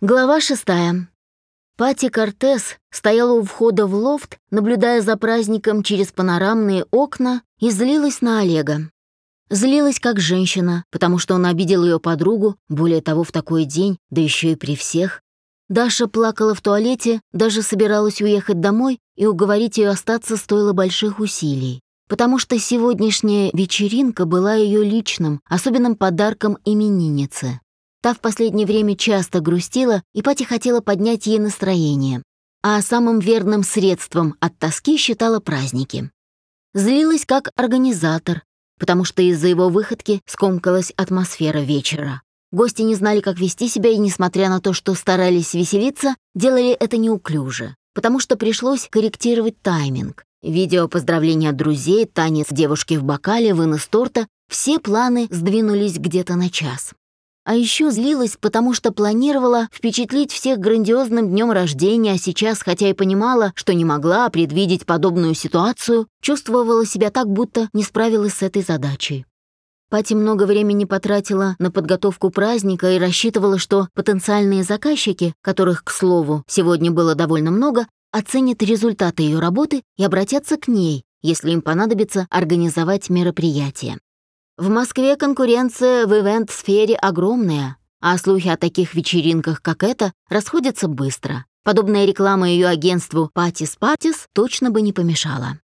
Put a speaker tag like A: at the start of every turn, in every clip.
A: Глава шестая. Пати Кортес стояла у входа в лофт, наблюдая за праздником через панорамные окна и злилась на Олега. Злилась как женщина, потому что он обидел ее подругу, более того, в такой день, да еще и при всех. Даша плакала в туалете, даже собиралась уехать домой, и уговорить ее остаться стоило больших усилий. Потому что сегодняшняя вечеринка была ее личным, особенным подарком имениннице. Та в последнее время часто грустила, и Пати хотела поднять ей настроение. А самым верным средством от тоски считала праздники. Злилась как организатор, потому что из-за его выходки скомкалась атмосфера вечера. Гости не знали, как вести себя, и, несмотря на то, что старались веселиться, делали это неуклюже, потому что пришлось корректировать тайминг. Видео поздравления друзей, танец девушки в бокале, вынос торта — все планы сдвинулись где-то на час. А еще злилась, потому что планировала впечатлить всех грандиозным днем рождения, а сейчас, хотя и понимала, что не могла предвидеть подобную ситуацию, чувствовала себя так, будто не справилась с этой задачей. Пати много времени потратила на подготовку праздника и рассчитывала, что потенциальные заказчики, которых, к слову, сегодня было довольно много, оценят результаты ее работы и обратятся к ней, если им понадобится организовать мероприятие. В Москве конкуренция в ивент-сфере огромная, а слухи о таких вечеринках, как эта, расходятся быстро. Подобная реклама ее агентству «Патис Патис» точно бы не помешала.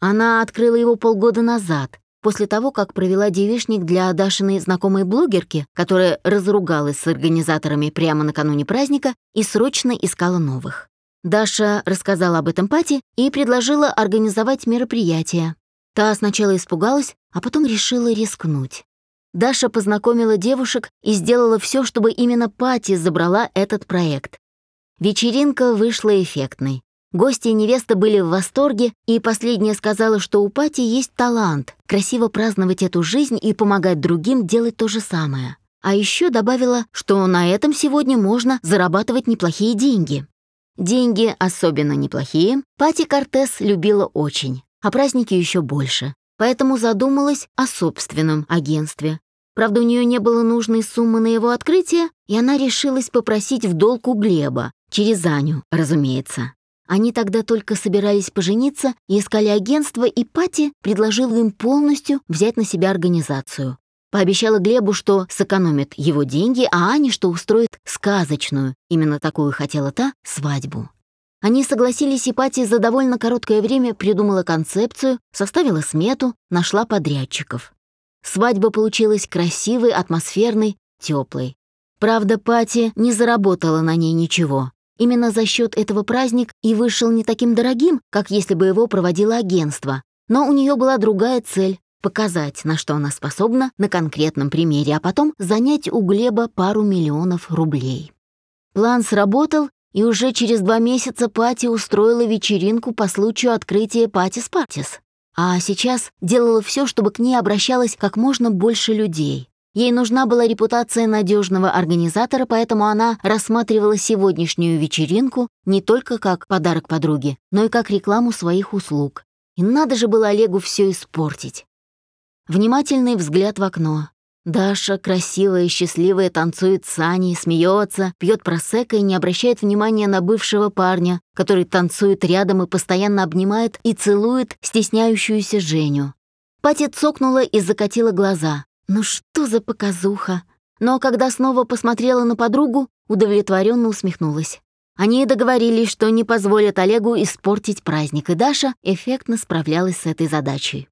A: Она открыла его полгода назад, после того, как провела девишник для Дашиной знакомой блогерки, которая разругалась с организаторами прямо накануне праздника и срочно искала новых. Даша рассказала об этом Пати и предложила организовать мероприятие, Та сначала испугалась, а потом решила рискнуть. Даша познакомила девушек и сделала все, чтобы именно Пати забрала этот проект. Вечеринка вышла эффектной. Гости и невеста были в восторге, и последняя сказала, что у Пати есть талант красиво праздновать эту жизнь и помогать другим делать то же самое. А еще добавила, что на этом сегодня можно зарабатывать неплохие деньги. Деньги, особенно неплохие, Пати Кортес любила очень а праздники еще больше. Поэтому задумалась о собственном агентстве. Правда, у нее не было нужной суммы на его открытие, и она решилась попросить в долг у Глеба, через Аню, разумеется. Они тогда только собирались пожениться и искали агентство, и Пати предложила им полностью взять на себя организацию. Пообещала Глебу, что сэкономит его деньги, а Ане, что устроит сказочную, именно такую хотела та, свадьбу. Они согласились, и Пати за довольно короткое время придумала концепцию, составила смету, нашла подрядчиков. Свадьба получилась красивой, атмосферной, теплой. Правда, Пати не заработала на ней ничего. Именно за счет этого праздник и вышел не таким дорогим, как если бы его проводило агентство. Но у нее была другая цель — показать, на что она способна на конкретном примере, а потом занять у Глеба пару миллионов рублей. План сработал, и уже через два месяца Пати устроила вечеринку по случаю открытия Патис Патис. А сейчас делала все, чтобы к ней обращалось как можно больше людей. Ей нужна была репутация надежного организатора, поэтому она рассматривала сегодняшнюю вечеринку не только как подарок подруге, но и как рекламу своих услуг. И надо же было Олегу все испортить. Внимательный взгляд в окно. Даша, красивая и счастливая, танцует с Аней, смеется, пьет просека и не обращает внимания на бывшего парня, который танцует рядом и постоянно обнимает и целует стесняющуюся Женю. Пати цокнула и закатила глаза. Ну что за показуха? Но когда снова посмотрела на подругу, удовлетворенно усмехнулась. Они договорились, что не позволят Олегу испортить праздник, и Даша эффектно справлялась с этой задачей.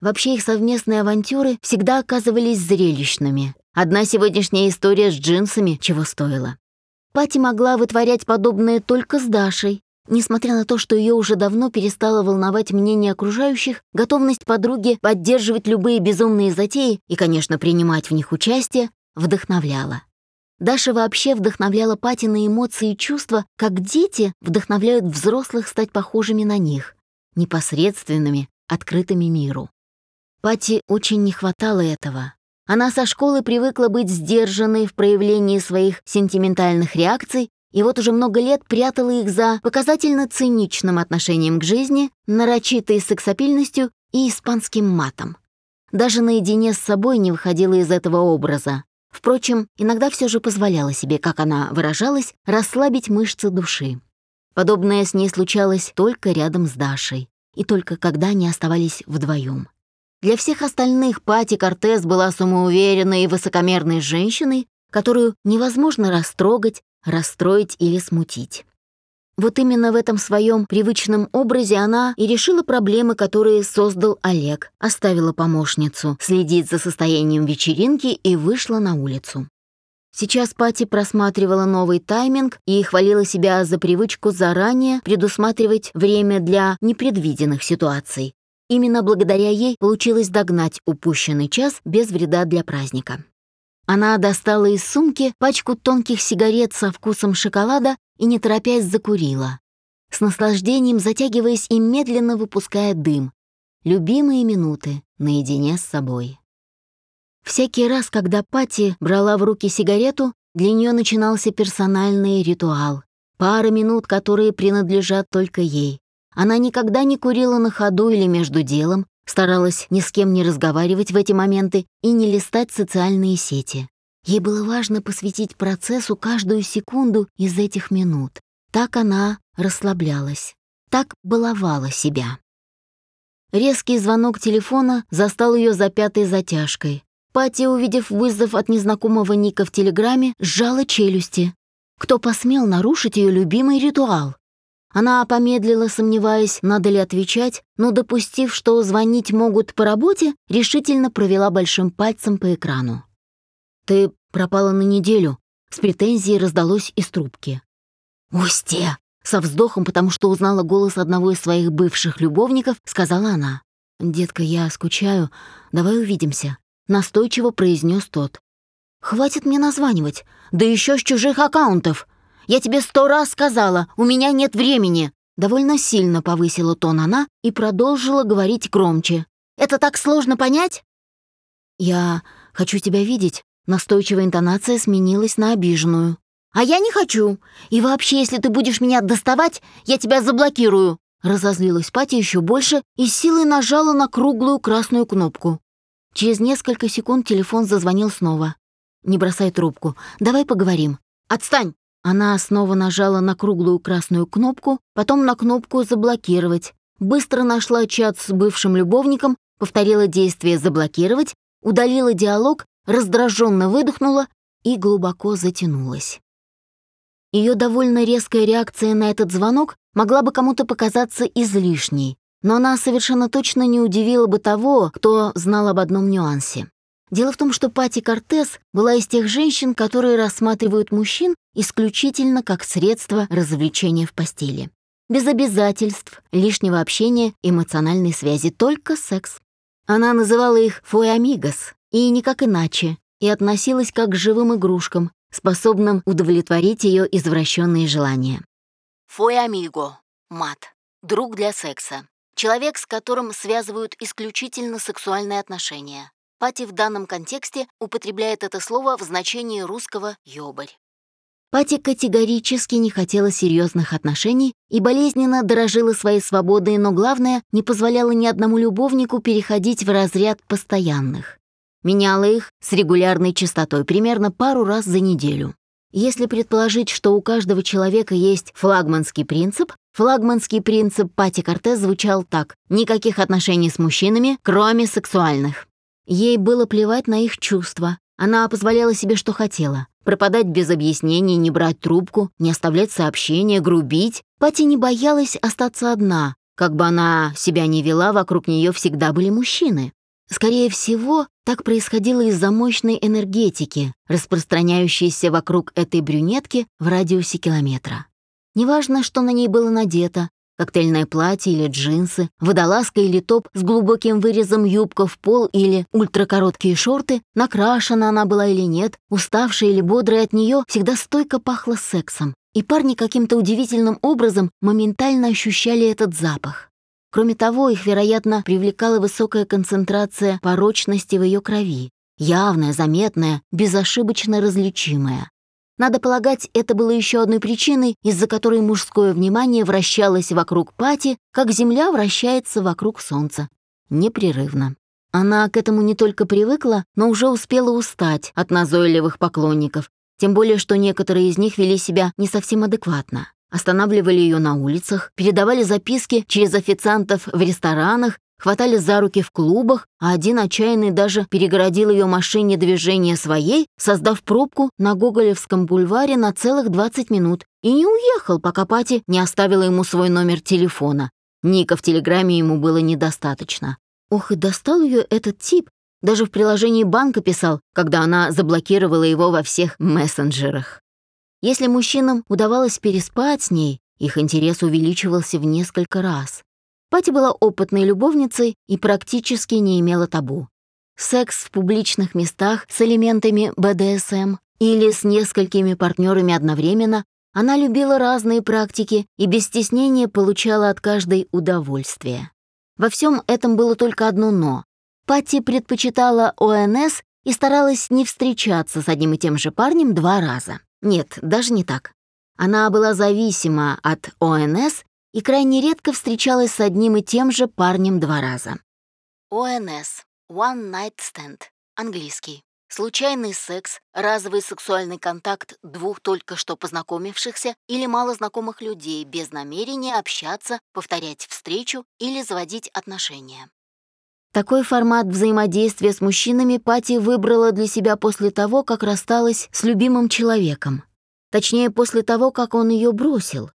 A: Вообще их совместные авантюры всегда оказывались зрелищными. Одна сегодняшняя история с джинсами чего стоила. Пати могла вытворять подобное только с Дашей. Несмотря на то, что ее уже давно перестало волновать мнение окружающих, готовность подруги поддерживать любые безумные затеи и, конечно, принимать в них участие, вдохновляла. Даша вообще вдохновляла Пати на эмоции и чувства, как дети вдохновляют взрослых стать похожими на них, непосредственными, открытыми миру. Пати очень не хватало этого. Она со школы привыкла быть сдержанной в проявлении своих сентиментальных реакций и вот уже много лет прятала их за показательно циничным отношением к жизни, нарочитой сексапильностью и испанским матом. Даже наедине с собой не выходила из этого образа. Впрочем, иногда все же позволяла себе, как она выражалась, расслабить мышцы души. Подобное с ней случалось только рядом с Дашей, и только когда они оставались вдвоем. Для всех остальных Пати Кортес была самоуверенной и высокомерной женщиной, которую невозможно растрогать, расстроить или смутить. Вот именно в этом своем привычном образе она и решила проблемы, которые создал Олег, оставила помощницу следить за состоянием вечеринки и вышла на улицу. Сейчас Пати просматривала новый тайминг и хвалила себя за привычку заранее предусматривать время для непредвиденных ситуаций. Именно благодаря ей получилось догнать упущенный час без вреда для праздника. Она достала из сумки пачку тонких сигарет со вкусом шоколада и, не торопясь, закурила. С наслаждением затягиваясь и медленно выпуская дым. Любимые минуты наедине с собой. Всякий раз, когда Пати брала в руки сигарету, для нее начинался персональный ритуал. Пара минут, которые принадлежат только ей. Она никогда не курила на ходу или между делом, старалась ни с кем не разговаривать в эти моменты и не листать социальные сети. Ей было важно посвятить процессу каждую секунду из этих минут. Так она расслаблялась, так баловала себя. Резкий звонок телефона застал ее за пятой затяжкой. Пати, увидев вызов от незнакомого Ника в телеграмме, сжала челюсти. Кто посмел нарушить ее любимый ритуал? Она помедлила, сомневаясь, надо ли отвечать, но, допустив, что звонить могут по работе, решительно провела большим пальцем по экрану. «Ты пропала на неделю», — с претензией раздалось из трубки. «Устья!» — со вздохом, потому что узнала голос одного из своих бывших любовников, сказала она. «Детка, я скучаю, давай увидимся», настойчиво произнес тот. «Хватит мне названивать, да еще с чужих аккаунтов. Я тебе сто раз сказала, у меня нет времени». Довольно сильно повысила тон она и продолжила говорить громче. «Это так сложно понять?» «Я хочу тебя видеть», настойчивая интонация сменилась на обиженную. «А я не хочу. И вообще, если ты будешь меня доставать, я тебя заблокирую». Разозлилась Пати еще больше и силой нажала на круглую красную кнопку. Через несколько секунд телефон зазвонил снова. «Не бросай трубку. Давай поговорим». «Отстань!» Она снова нажала на круглую красную кнопку, потом на кнопку «Заблокировать». Быстро нашла чат с бывшим любовником, повторила действие «Заблокировать», удалила диалог, раздраженно выдохнула и глубоко затянулась. Ее довольно резкая реакция на этот звонок могла бы кому-то показаться излишней, но она совершенно точно не удивила бы того, кто знал об одном нюансе. Дело в том, что Пати Кортес была из тех женщин, которые рассматривают мужчин исключительно как средство развлечения в постели. Без обязательств, лишнего общения, эмоциональной связи, только секс. Она называла их «фуэамигос», и никак иначе, и относилась как к живым игрушкам, способным удовлетворить ее извращенные желания. «Фуэамиго» — мат, друг для секса. Человек, с которым связывают исключительно сексуальные отношения. Пати в данном контексте употребляет это слово в значении русского «ёбарь». Пати категорически не хотела серьезных отношений и болезненно дорожила своей свободой, но главное, не позволяла ни одному любовнику переходить в разряд постоянных. Меняла их с регулярной частотой, примерно пару раз за неделю. Если предположить, что у каждого человека есть флагманский принцип, флагманский принцип Пати Кортес звучал так «никаких отношений с мужчинами, кроме сексуальных». Ей было плевать на их чувства. Она позволяла себе, что хотела. Пропадать без объяснений, не брать трубку, не оставлять сообщения, грубить. Пати не боялась остаться одна. Как бы она себя ни вела, вокруг нее всегда были мужчины. Скорее всего, так происходило из-за мощной энергетики, распространяющейся вокруг этой брюнетки в радиусе километра. Неважно, что на ней было надето, коктейльное платье или джинсы, водолазка или топ с глубоким вырезом юбка в пол или ультракороткие шорты, накрашена она была или нет, уставшая или бодрая от нее всегда стойко пахло сексом, и парни каким-то удивительным образом моментально ощущали этот запах. Кроме того, их, вероятно, привлекала высокая концентрация порочности в ее крови, явная, заметная, безошибочно различимая. Надо полагать, это было еще одной причиной, из-за которой мужское внимание вращалось вокруг Пати, как Земля вращается вокруг Солнца. Непрерывно. Она к этому не только привыкла, но уже успела устать от назойливых поклонников, тем более что некоторые из них вели себя не совсем адекватно. Останавливали ее на улицах, передавали записки через официантов в ресторанах, хватали за руки в клубах, а один отчаянный даже перегородил ее машине движение своей, создав пробку на Гоголевском бульваре на целых 20 минут, и не уехал, пока Пати не оставила ему свой номер телефона. Ника в телеграмме ему было недостаточно. Ох, и достал ее этот тип. Даже в приложении банка писал, когда она заблокировала его во всех мессенджерах. Если мужчинам удавалось переспать с ней, их интерес увеличивался в несколько раз. Пати была опытной любовницей и практически не имела табу. Секс в публичных местах с элементами БДСМ или с несколькими партнерами одновременно она любила разные практики и без стеснения получала от каждой удовольствие. Во всем этом было только одно «но». Патти предпочитала ОНС и старалась не встречаться с одним и тем же парнем два раза. Нет, даже не так. Она была зависима от ОНС и крайне редко встречалась с одним и тем же парнем два раза. ОНС – One Night Stand, английский. Случайный секс, разовый сексуальный контакт двух только что познакомившихся или малознакомых людей без намерения общаться, повторять встречу или заводить отношения. Такой формат взаимодействия с мужчинами Пати выбрала для себя после того, как рассталась с любимым человеком. Точнее, после того, как он ее бросил.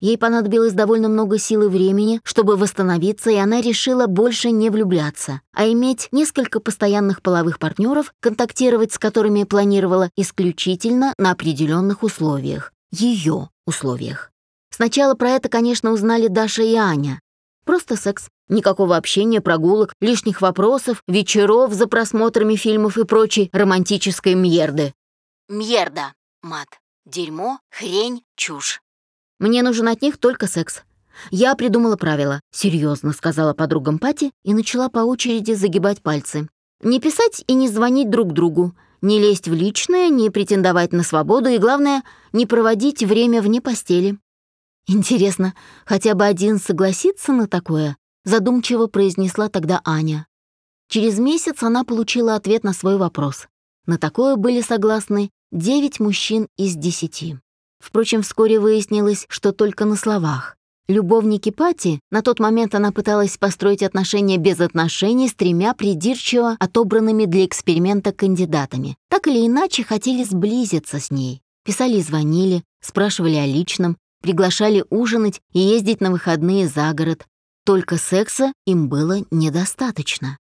A: Ей понадобилось довольно много сил и времени, чтобы восстановиться, и она решила больше не влюбляться, а иметь несколько постоянных половых партнеров, контактировать с которыми планировала исключительно на определенных условиях, ее условиях. Сначала про это, конечно, узнали Даша и Аня. Просто секс. Никакого общения, прогулок, лишних вопросов, вечеров за просмотрами фильмов и прочей романтической мьерды. Мьерда. Мат. Дерьмо, хрень, чушь. Мне нужен от них только секс. Я придумала правила, серьезно сказала подругам Пати и начала по очереди загибать пальцы. Не писать и не звонить друг другу, не лезть в личное, не претендовать на свободу и, главное, не проводить время вне постели. Интересно, хотя бы один согласится на такое? Задумчиво произнесла тогда Аня. Через месяц она получила ответ на свой вопрос. На такое были согласны девять мужчин из десяти. Впрочем, вскоре выяснилось, что только на словах. Любовники Пати, на тот момент она пыталась построить отношения без отношений с тремя придирчиво отобранными для эксперимента кандидатами. Так или иначе хотели сблизиться с ней. Писали и звонили, спрашивали о личном, приглашали ужинать и ездить на выходные за город. Только секса им было недостаточно.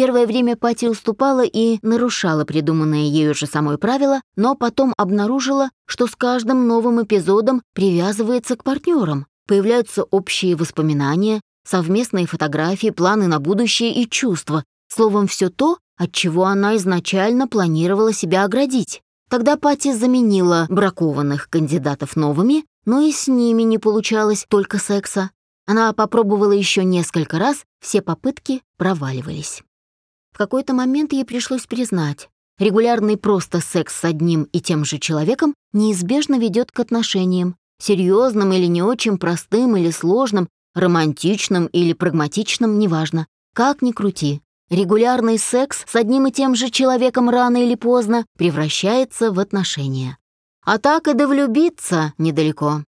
A: Первое время Пати уступала и нарушала придуманное ею же самой правило, но потом обнаружила, что с каждым новым эпизодом привязывается к партнерам. Появляются общие воспоминания, совместные фотографии, планы на будущее и чувства. Словом, все то, от чего она изначально планировала себя оградить. Тогда Пати заменила бракованных кандидатов новыми, но и с ними не получалось только секса. Она попробовала еще несколько раз, все попытки проваливались. В какой-то момент ей пришлось признать, регулярный просто секс с одним и тем же человеком неизбежно ведет к отношениям, серьезным или не очень простым или сложным, романтичным или прагматичным, неважно. Как ни крути, регулярный секс с одним и тем же человеком рано или поздно превращается в отношения. А так и до влюбиться недалеко.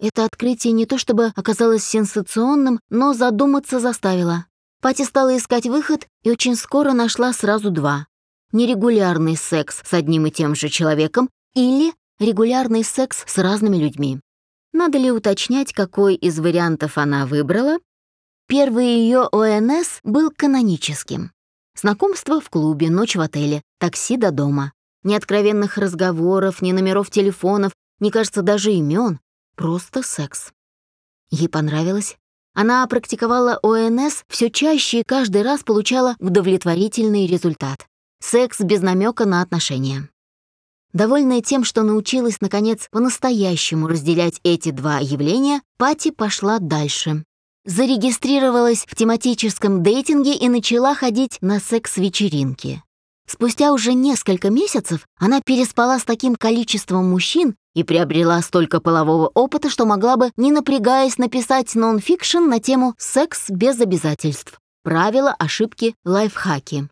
A: Это открытие не то чтобы оказалось сенсационным, но задуматься заставило. Пати стала искать выход и очень скоро нашла сразу два. Нерегулярный секс с одним и тем же человеком или регулярный секс с разными людьми. Надо ли уточнять, какой из вариантов она выбрала? Первый ее ОНС был каноническим. Знакомство в клубе, ночь в отеле, такси до дома. Ни откровенных разговоров, ни номеров телефонов, ни, кажется, даже имен. Просто секс. Ей понравилось, она практиковала ОНС все чаще и каждый раз получала удовлетворительный результат. Секс без намека на отношения. Довольная тем, что научилась, наконец, по-настоящему разделять эти два явления, Пати пошла дальше. Зарегистрировалась в тематическом дейтинге и начала ходить на секс-вечеринки. Спустя уже несколько месяцев она переспала с таким количеством мужчин, и приобрела столько полового опыта, что могла бы, не напрягаясь, написать нон-фикшн на тему «секс без обязательств». Правила, ошибки, лайфхаки.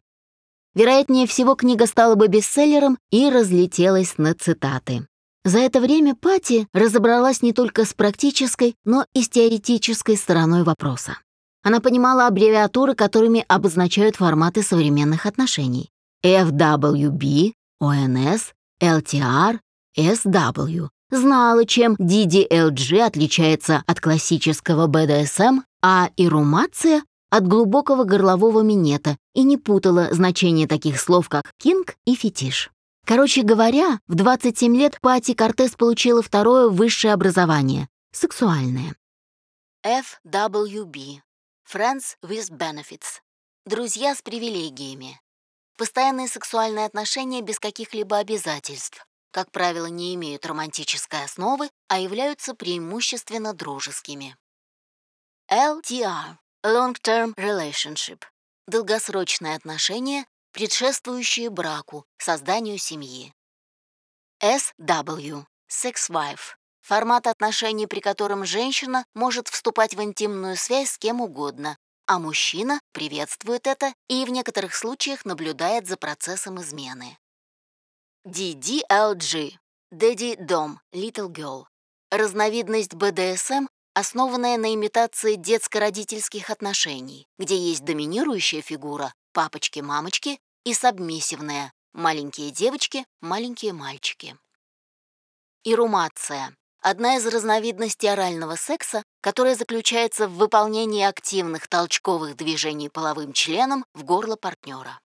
A: Вероятнее всего, книга стала бы бестселлером и разлетелась на цитаты. За это время Пати разобралась не только с практической, но и с теоретической стороной вопроса. Она понимала аббревиатуры, которыми обозначают форматы современных отношений. FWB, ONS, LTR, SW. Знала, чем DDLG отличается от классического BDSM, а ирумация — от глубокого горлового минета и не путала значение таких слов, как «кинг» и «фетиш». Короче говоря, в 27 лет Пати Кортес получила второе высшее образование — сексуальное. FWB — Friends with Benefits — друзья с привилегиями. Постоянные сексуальные отношения без каких-либо обязательств, как правило, не имеют романтической основы, а являются преимущественно дружескими. LTR — Long Term Relationship — долгосрочные отношения, предшествующие браку, созданию семьи. SW — Sex Wife — формат отношений, при котором женщина может вступать в интимную связь с кем угодно, а мужчина приветствует это и в некоторых случаях наблюдает за процессом измены. DDLG — Daddy Dom, Little Girl — разновидность BDSM, основанная на имитации детско-родительских отношений, где есть доминирующая фигура папочки-мамочки и сабмиссивная маленькие девочки, маленькие мальчики. Ирумация одна из разновидностей орального секса, которая заключается в выполнении активных толчковых движений половым членом в горло партнера.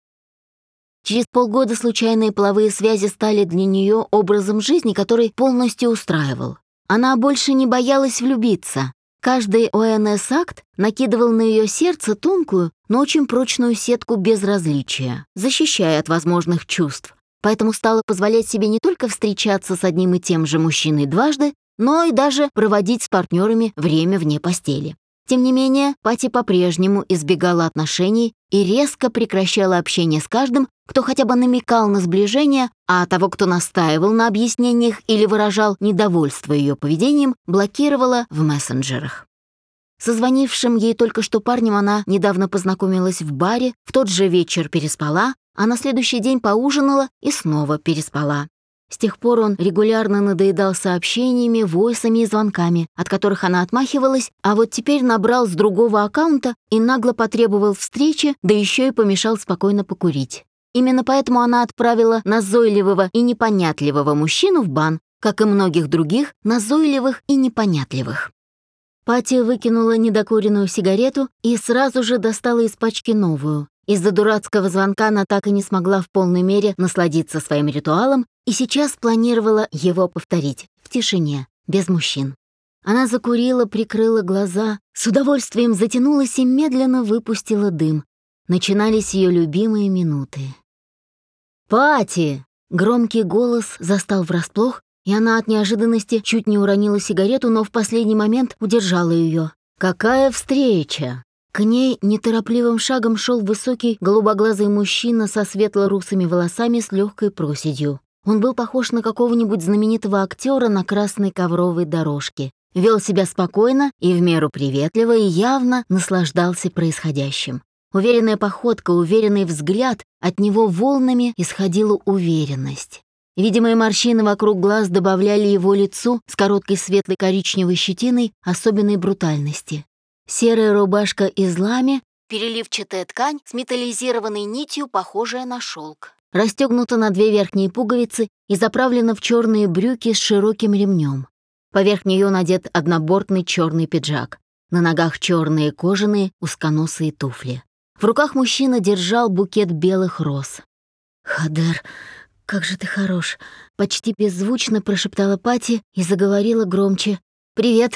A: Через полгода случайные половые связи стали для нее образом жизни, который полностью устраивал. Она больше не боялась влюбиться. Каждый ОНС-акт накидывал на ее сердце тонкую, но очень прочную сетку безразличия, защищая от возможных чувств. Поэтому стала позволять себе не только встречаться с одним и тем же мужчиной дважды, но и даже проводить с партнерами время вне постели. Тем не менее, Пати по-прежнему избегала отношений и резко прекращала общение с каждым, кто хотя бы намекал на сближение, а того, кто настаивал на объяснениях или выражал недовольство ее поведением, блокировала в мессенджерах. Со звонившим ей только что парнем она недавно познакомилась в баре, в тот же вечер переспала, а на следующий день поужинала и снова переспала. С тех пор он регулярно надоедал сообщениями, войсами и звонками, от которых она отмахивалась, а вот теперь набрал с другого аккаунта и нагло потребовал встречи, да еще и помешал спокойно покурить. Именно поэтому она отправила назойливого и непонятливого мужчину в бан, как и многих других, назойливых и непонятливых. Пати выкинула недокуренную сигарету и сразу же достала из пачки новую. Из-за дурацкого звонка она так и не смогла в полной мере насладиться своим ритуалом и сейчас планировала его повторить в тишине, без мужчин. Она закурила, прикрыла глаза, с удовольствием затянулась и медленно выпустила дым. Начинались ее любимые минуты. «Пати!» — громкий голос застал врасплох, и она от неожиданности чуть не уронила сигарету, но в последний момент удержала ее. «Какая встреча!» К ней неторопливым шагом шел высокий голубоглазый мужчина со светло-русыми волосами с легкой проседью. Он был похож на какого-нибудь знаменитого актера на красной ковровой дорожке. Вел себя спокойно и в меру приветливо и явно наслаждался происходящим. Уверенная походка, уверенный взгляд, от него волнами исходила уверенность. Видимые морщины вокруг глаз добавляли его лицу с короткой светлой коричневой щетиной особенной брутальности. Серая рубашка из лами, переливчатая ткань с металлизированной нитью, похожая на шелк расстегнута на две верхние пуговицы и заправлена в черные брюки с широким ремнем. Поверх нее надет однобортный черный пиджак. На ногах черные кожаные узконосые туфли. В руках мужчина держал букет белых роз. «Хадер, как же ты хорош!» Почти беззвучно прошептала Пати и заговорила громче. «Привет.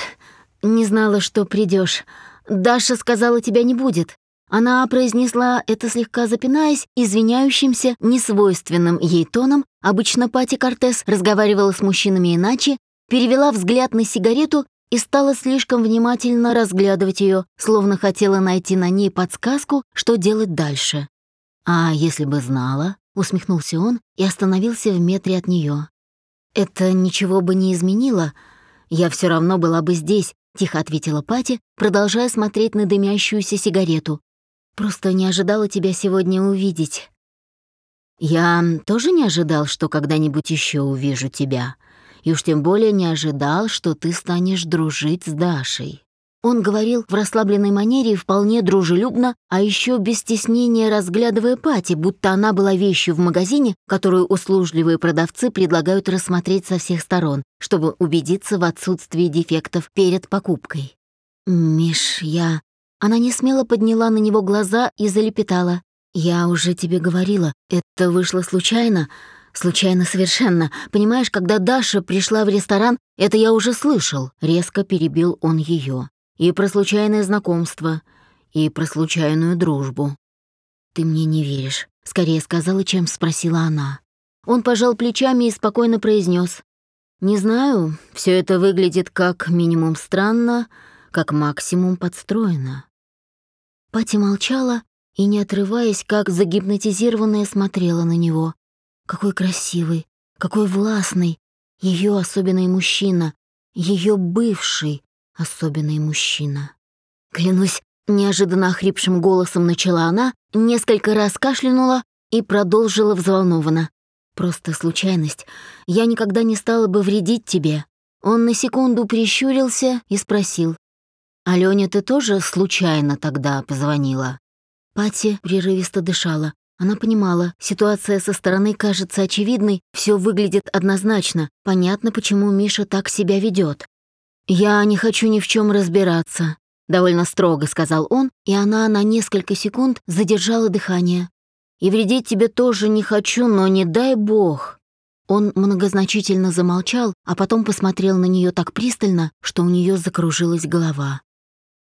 A: Не знала, что придешь. Даша сказала, тебя не будет. Она произнесла это слегка запинаясь, извиняющимся, несвойственным ей тоном. Обычно Пати Кортес разговаривала с мужчинами иначе, перевела взгляд на сигарету и стала слишком внимательно разглядывать ее, словно хотела найти на ней подсказку, что делать дальше. «А если бы знала?» — усмехнулся он и остановился в метре от нее. «Это ничего бы не изменило. Я все равно была бы здесь», — тихо ответила Пати, продолжая смотреть на дымящуюся сигарету. Просто не ожидала тебя сегодня увидеть». «Я тоже не ожидал, что когда-нибудь еще увижу тебя. И уж тем более не ожидал, что ты станешь дружить с Дашей». Он говорил в расслабленной манере и вполне дружелюбно, а еще без стеснения разглядывая Пати, будто она была вещью в магазине, которую услужливые продавцы предлагают рассмотреть со всех сторон, чтобы убедиться в отсутствии дефектов перед покупкой. «Миш, я...» Она не смело подняла на него глаза и залепетала. «Я уже тебе говорила, это вышло случайно, случайно совершенно. Понимаешь, когда Даша пришла в ресторан, это я уже слышал», — резко перебил он ее и про случайное знакомство, и про случайную дружбу. «Ты мне не веришь», — скорее сказала, чем спросила она. Он пожал плечами и спокойно произнес: «Не знаю, все это выглядит как минимум странно, как максимум подстроено». Пати молчала и, не отрываясь, как загипнотизированная, смотрела на него. Какой красивый, какой властный, ее особенный мужчина, ее бывший, особенный мужчина. Клянусь, неожиданно охрипшим голосом начала она, несколько раз кашлянула и продолжила взволнованно. «Просто случайность. Я никогда не стала бы вредить тебе». Он на секунду прищурился и спросил. «Алёня, ты тоже случайно тогда позвонила?» Пати прерывисто дышала. Она понимала, ситуация со стороны кажется очевидной, все выглядит однозначно. Понятно, почему Миша так себя ведет. «Я не хочу ни в чем разбираться», — довольно строго сказал он, и она на несколько секунд задержала дыхание. «И вредить тебе тоже не хочу, но не дай бог». Он многозначительно замолчал, а потом посмотрел на нее так пристально, что у нее закружилась голова.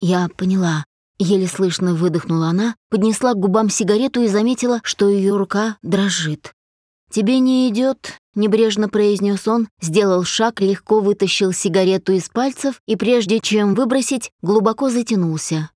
A: «Я поняла», — еле слышно выдохнула она, поднесла к губам сигарету и заметила, что ее рука дрожит. «Тебе не идет, небрежно произнес он, сделал шаг, легко вытащил сигарету из пальцев и, прежде чем выбросить, глубоко затянулся.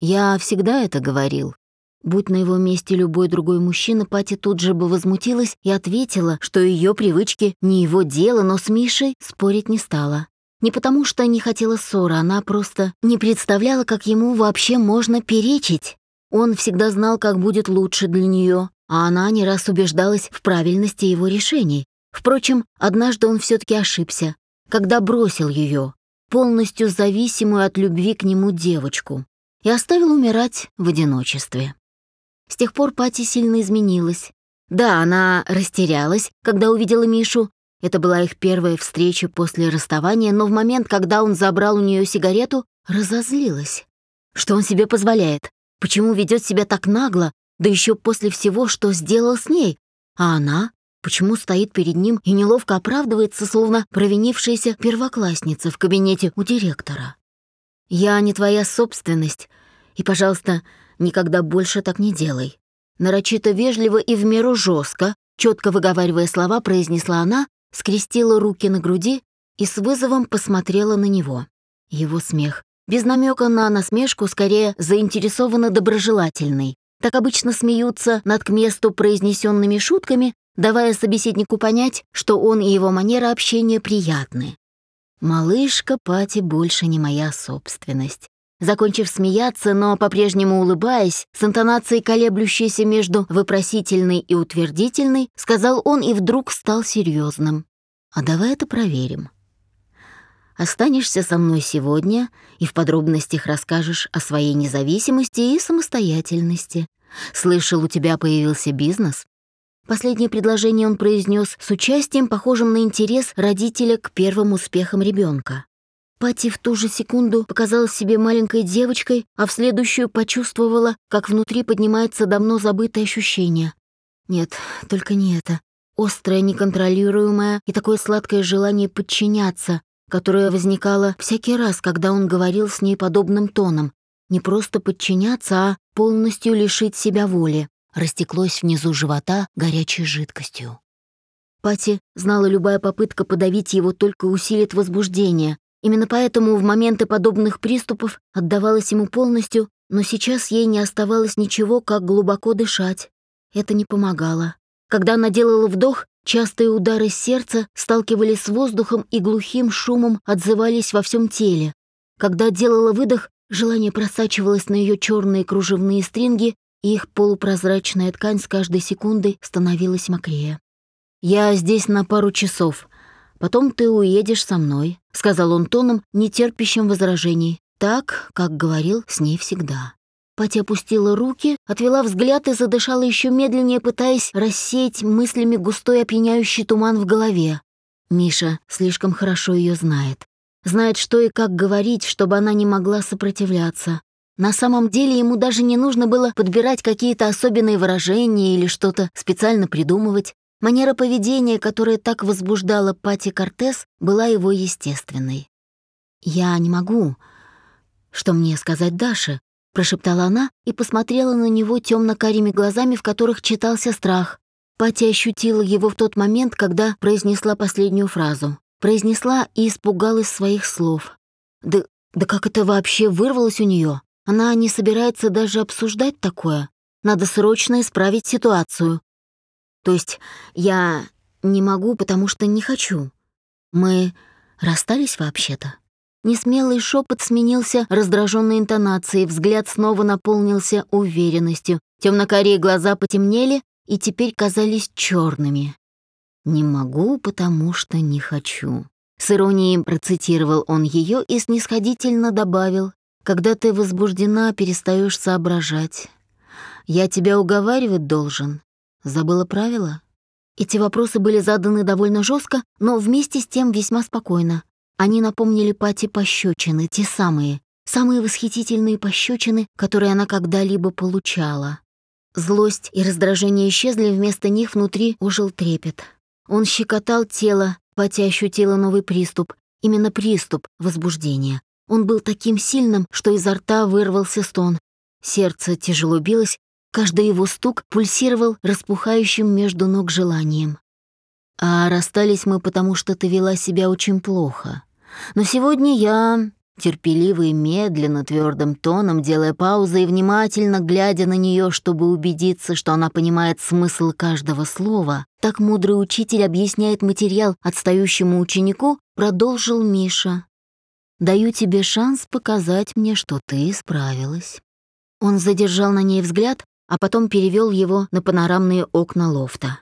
A: «Я всегда это говорил». Будь на его месте любой другой мужчина, Пати тут же бы возмутилась и ответила, что ее привычки не его дело, но с Мишей спорить не стала. Не потому что не хотела ссоры, она просто не представляла, как ему вообще можно перечить. Он всегда знал, как будет лучше для нее, а она не раз убеждалась в правильности его решений. Впрочем, однажды он все таки ошибся, когда бросил ее, полностью зависимую от любви к нему девочку, и оставил умирать в одиночестве. С тех пор Пати сильно изменилась. Да, она растерялась, когда увидела Мишу. Это была их первая встреча после расставания, но в момент, когда он забрал у нее сигарету, разозлилась. Что он себе позволяет? Почему ведет себя так нагло, да еще после всего, что сделал с ней. А она? Почему стоит перед ним и неловко оправдывается, словно провинившаяся первоклассница в кабинете у директора? «Я не твоя собственность, и, пожалуйста, никогда больше так не делай». Нарочито вежливо и в меру жестко, четко выговаривая слова, произнесла она, скрестила руки на груди и с вызовом посмотрела на него. Его смех. Без намека на насмешку, скорее заинтересованно доброжелательный. Так обычно смеются над к месту произнесенными шутками, давая собеседнику понять, что он и его манера общения приятны. «Малышка Пати больше не моя собственность». Закончив смеяться, но по-прежнему улыбаясь, с интонацией колеблющейся между вопросительной и утвердительной, сказал он и вдруг стал серьезным. «А давай это проверим. Останешься со мной сегодня и в подробностях расскажешь о своей независимости и самостоятельности. Слышал, у тебя появился бизнес?» Последнее предложение он произнес с участием, похожим на интерес родителя к первым успехам ребенка. Пати в ту же секунду показалась себе маленькой девочкой, а в следующую почувствовала, как внутри поднимается давно забытое ощущение. Нет, только не это. Острое, неконтролируемое и такое сладкое желание подчиняться, которое возникало всякий раз, когда он говорил с ней подобным тоном. Не просто подчиняться, а полностью лишить себя воли. Растеклось внизу живота горячей жидкостью. Пати знала, любая попытка подавить его только усилит возбуждение. Именно поэтому в моменты подобных приступов отдавалась ему полностью, но сейчас ей не оставалось ничего, как глубоко дышать. Это не помогало. Когда она делала вдох, Частые удары сердца сталкивались с воздухом и глухим шумом отзывались во всем теле. Когда делала выдох, Желание просачивалось на ее черные кружевные стринги, и их полупрозрачная ткань с каждой секундой становилась мокрее. «Я здесь на пару часов. Потом ты уедешь со мной», — сказал он тоном, нетерпящим возражений. Так, как говорил с ней всегда. Пати опустила руки, отвела взгляд и задышала еще медленнее, пытаясь рассеять мыслями густой опьяняющий туман в голове. Миша слишком хорошо ее знает. Знает, что и как говорить, чтобы она не могла сопротивляться. На самом деле ему даже не нужно было подбирать какие-то особенные выражения или что-то специально придумывать. Манера поведения, которая так возбуждала Пати Кортес, была его естественной. «Я не могу. Что мне сказать Даше?» — прошептала она и посмотрела на него темно-карими глазами, в которых читался страх. Пати ощутила его в тот момент, когда произнесла последнюю фразу. Произнесла и испугалась своих слов. Да, да как это вообще вырвалось у нее? Она не собирается даже обсуждать такое. Надо срочно исправить ситуацию. То есть я не могу, потому что не хочу. Мы расстались вообще-то. Несмелый шепот сменился раздраженной интонацией, взгляд снова наполнился уверенностью. Темно-карие глаза потемнели и теперь казались черными. «Не могу, потому что не хочу». С иронией процитировал он ее и снисходительно добавил, «Когда ты возбуждена, перестаешь соображать. Я тебя уговаривать должен. Забыла правила?» Эти вопросы были заданы довольно жестко, но вместе с тем весьма спокойно. Они напомнили Пати пощечины, те самые, самые восхитительные пощечины, которые она когда-либо получала. Злость и раздражение исчезли, вместо них внутри ужил трепет. Он щекотал тело, Пати ощутила новый приступ, именно приступ возбуждения. Он был таким сильным, что изо рта вырвался стон. Сердце тяжело билось, Каждый его стук пульсировал распухающим между ног желанием. А расстались мы, потому что ты вела себя очень плохо. Но сегодня я, терпеливо и медленно, твердым тоном, делая паузы и внимательно глядя на нее, чтобы убедиться, что она понимает смысл каждого слова, так мудрый учитель объясняет материал отстающему ученику, продолжил Миша. «Даю тебе шанс показать мне, что ты справилась». Он задержал на ней взгляд, а потом перевел его на панорамные окна лофта.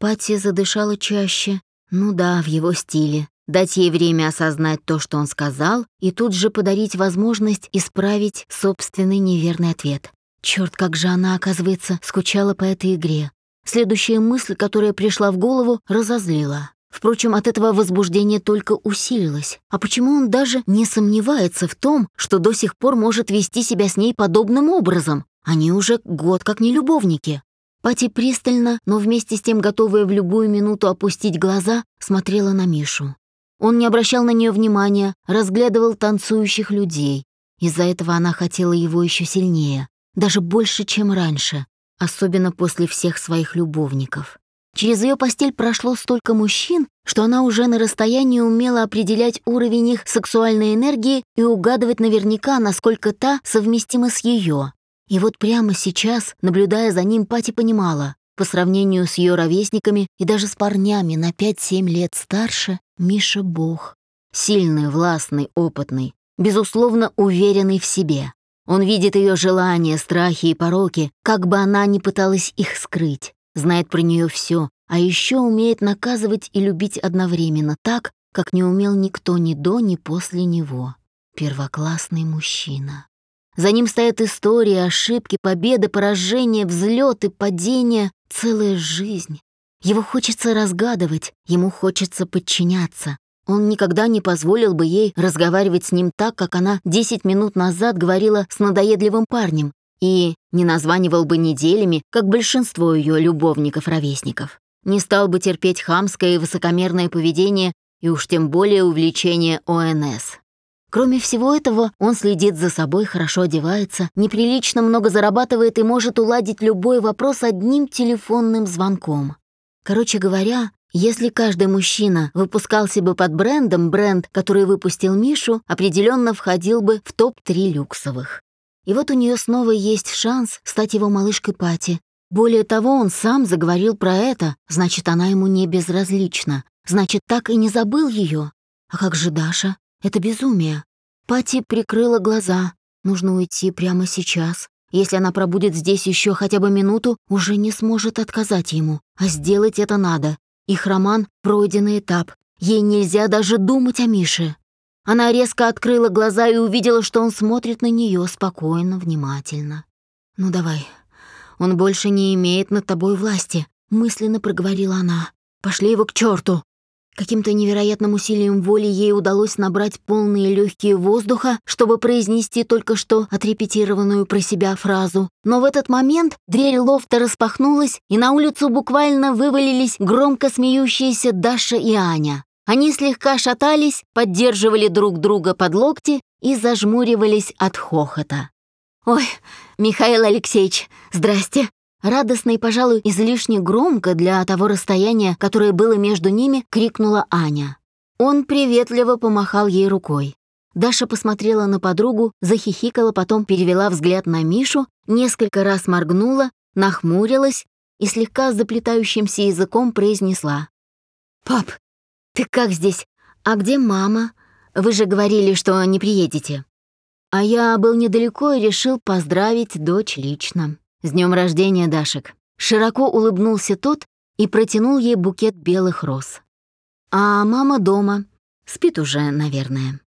A: Пати задышала чаще, ну да, в его стиле, дать ей время осознать то, что он сказал, и тут же подарить возможность исправить собственный неверный ответ. Черт, как же она, оказывается, скучала по этой игре. Следующая мысль, которая пришла в голову, разозлила. Впрочем, от этого возбуждение только усилилось. А почему он даже не сомневается в том, что до сих пор может вести себя с ней подобным образом? Они уже год как не любовники. Пати пристально, но вместе с тем готовая в любую минуту опустить глаза, смотрела на Мишу. Он не обращал на нее внимания, разглядывал танцующих людей. Из-за этого она хотела его еще сильнее, даже больше, чем раньше, особенно после всех своих любовников. Через ее постель прошло столько мужчин, что она уже на расстоянии умела определять уровень их сексуальной энергии и угадывать наверняка, насколько та совместима с ее. И вот прямо сейчас, наблюдая за ним, Пати понимала, по сравнению с ее ровесниками и даже с парнями на 5-7 лет старше, Миша — бог. Сильный, властный, опытный, безусловно, уверенный в себе. Он видит ее желания, страхи и пороки, как бы она ни пыталась их скрыть, знает про нее все, а еще умеет наказывать и любить одновременно так, как не умел никто ни до, ни после него. Первоклассный мужчина. За ним стоят истории, ошибки, победы, поражения, взлеты, падения, целая жизнь. Его хочется разгадывать, ему хочется подчиняться. Он никогда не позволил бы ей разговаривать с ним так, как она 10 минут назад говорила с надоедливым парнем, и не названивал бы неделями, как большинство ее любовников-ровесников. Не стал бы терпеть хамское и высокомерное поведение и уж тем более увлечение ОНС. Кроме всего этого, он следит за собой, хорошо одевается, неприлично много зарабатывает и может уладить любой вопрос одним телефонным звонком. Короче говоря, если каждый мужчина выпускался бы под брендом, бренд, который выпустил Мишу, определенно входил бы в топ-3 люксовых. И вот у нее снова есть шанс стать его малышкой Пати. Более того, он сам заговорил про это, значит, она ему не безразлична. Значит, так и не забыл ее. А как же Даша? Это безумие. Пати прикрыла глаза. Нужно уйти прямо сейчас. Если она пробудет здесь еще хотя бы минуту, уже не сможет отказать ему. А сделать это надо. Их роман — пройденный этап. Ей нельзя даже думать о Мише. Она резко открыла глаза и увидела, что он смотрит на нее спокойно, внимательно. «Ну давай, он больше не имеет над тобой власти», — мысленно проговорила она. «Пошли его к черту!» Каким-то невероятным усилием воли ей удалось набрать полные легкие воздуха, чтобы произнести только что отрепетированную про себя фразу. Но в этот момент дверь лофта распахнулась, и на улицу буквально вывалились громко смеющиеся Даша и Аня. Они слегка шатались, поддерживали друг друга под локти и зажмуривались от хохота. «Ой, Михаил Алексеевич, здрасте!» Радостно и, пожалуй, излишне громко для того расстояния, которое было между ними, крикнула Аня. Он приветливо помахал ей рукой. Даша посмотрела на подругу, захихикала, потом перевела взгляд на Мишу, несколько раз моргнула, нахмурилась и слегка заплетающимся языком произнесла. «Пап, ты как здесь? А где мама? Вы же говорили, что не приедете». А я был недалеко и решил поздравить дочь лично. «С днем рождения, Дашек!» Широко улыбнулся тот и протянул ей букет белых роз. «А мама дома. Спит уже, наверное».